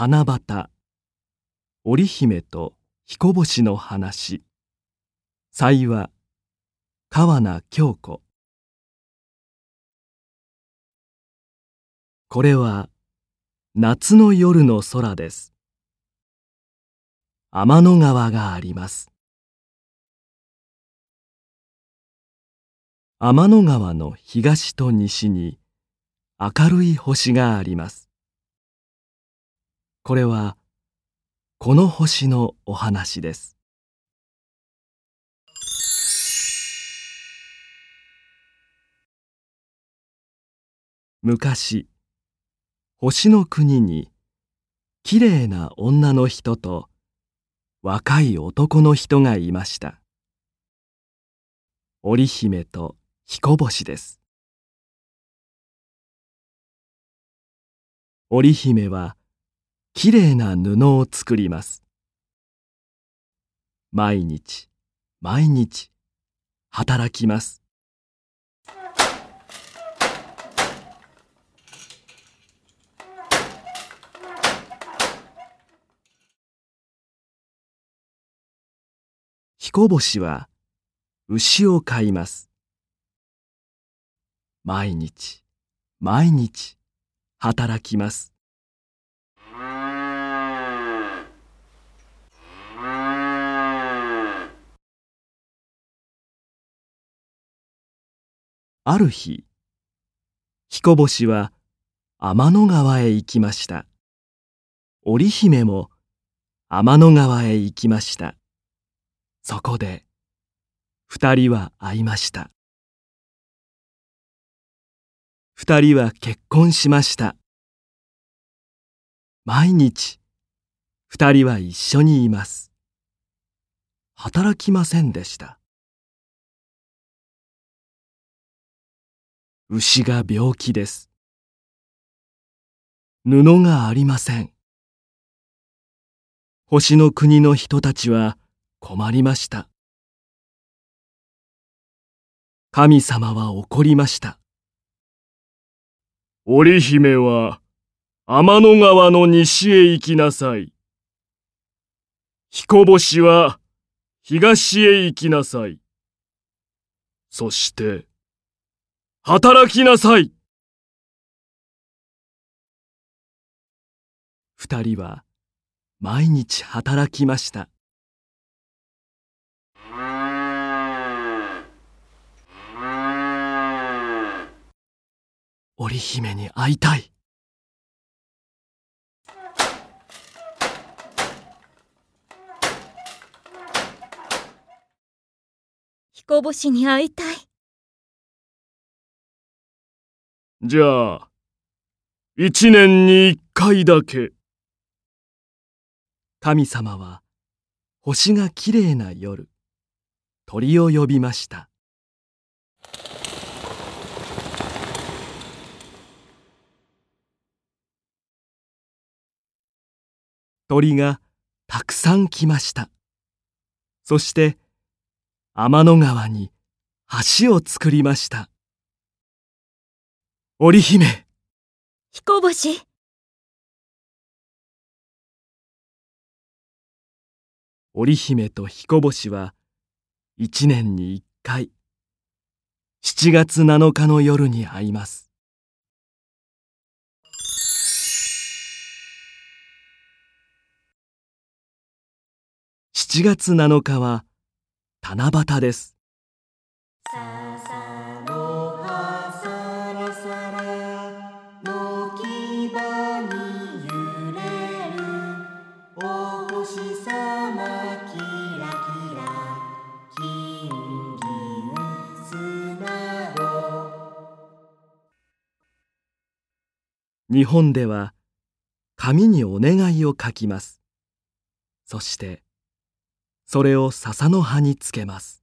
七夕。織姫と彦星の話。祭話川名京子。これは夏の夜の空です。天の川があります。天の川の東と西に明るい星があります。これはこの星のお話です。昔星の国にきれいな女の人と若い男の人がいました。織姫と彦星です。織姫はきれいな布を作ります。毎日毎日働きます。彦星は牛を飼います。毎日毎日働きます。ある日彦星は天の川へ行きました。織姫も天の川へ行きました。そこで二人は会いました。二人は結婚しました。毎日二人は一緒にいます。働きませんでした。牛が病気です。布がありません。星の国の人たちは困りました。神様は怒りました。織姫は天の川の西へ行きなさい。彦星は東へ行きなさい。そして働きなさい。二人は毎日働きました。織姫に会いたい。彦星に会いたい。じゃあ一年に一回だけ。神様は星がきれいな夜鳥を呼びました。鳥がたくさん来ました。そして天の川に橋を作りました。織姫。彦星。織姫と彦星は一年に一回。7月7日の夜に会います。7月7日は七夕です日本では紙にお願いを書きます。そしてそれを笹の葉につけます。